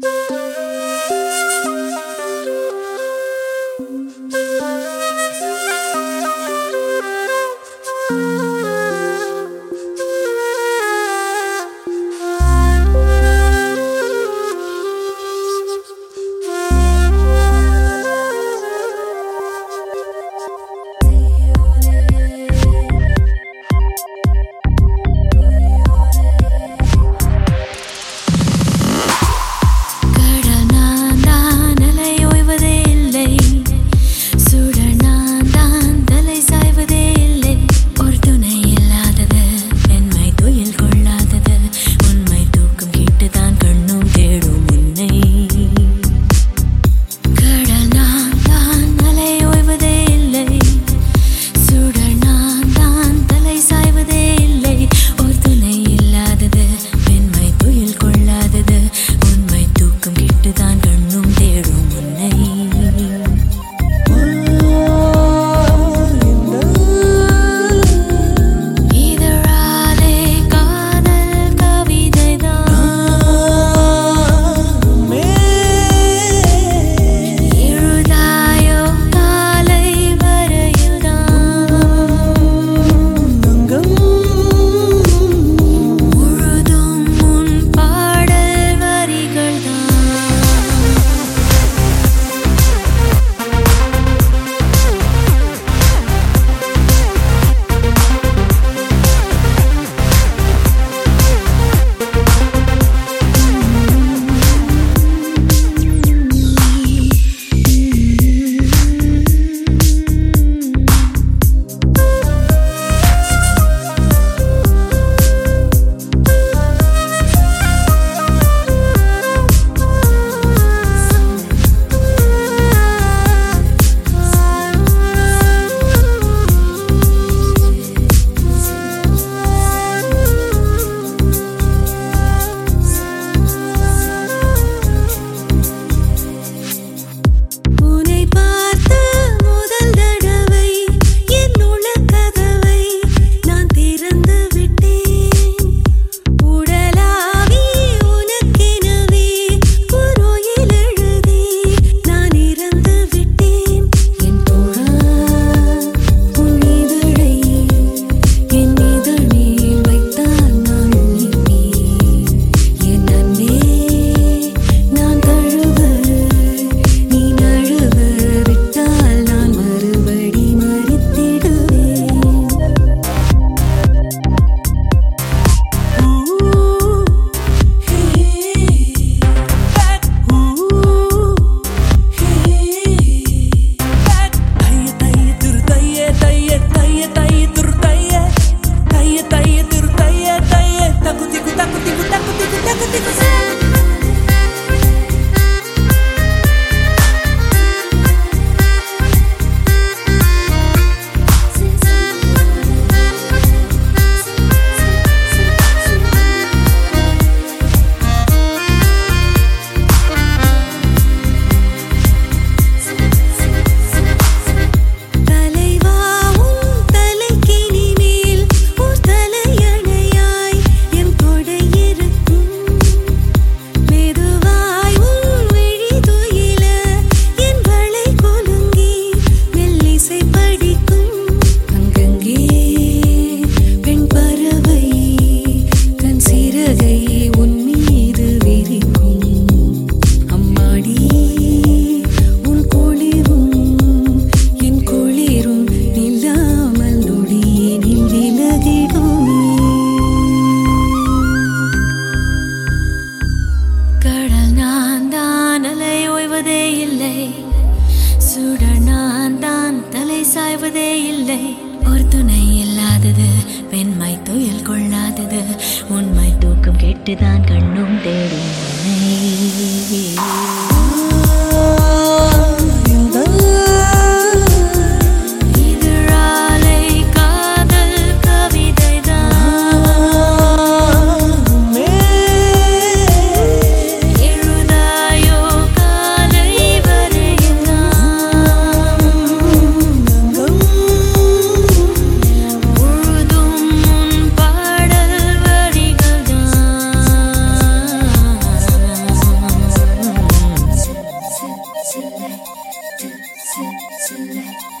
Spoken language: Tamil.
thank you கடல் நான் தான் அலை ஓய்வதே இல்லை. சுடர் நான் தான் தலை சாய்வதே இல்லை. ஒரு துணை இல்லாதது பெண்மை துயில் கொள்ளாதது. உண்மை தூக்கம் கேட்டுதான் கண்ணு do, select.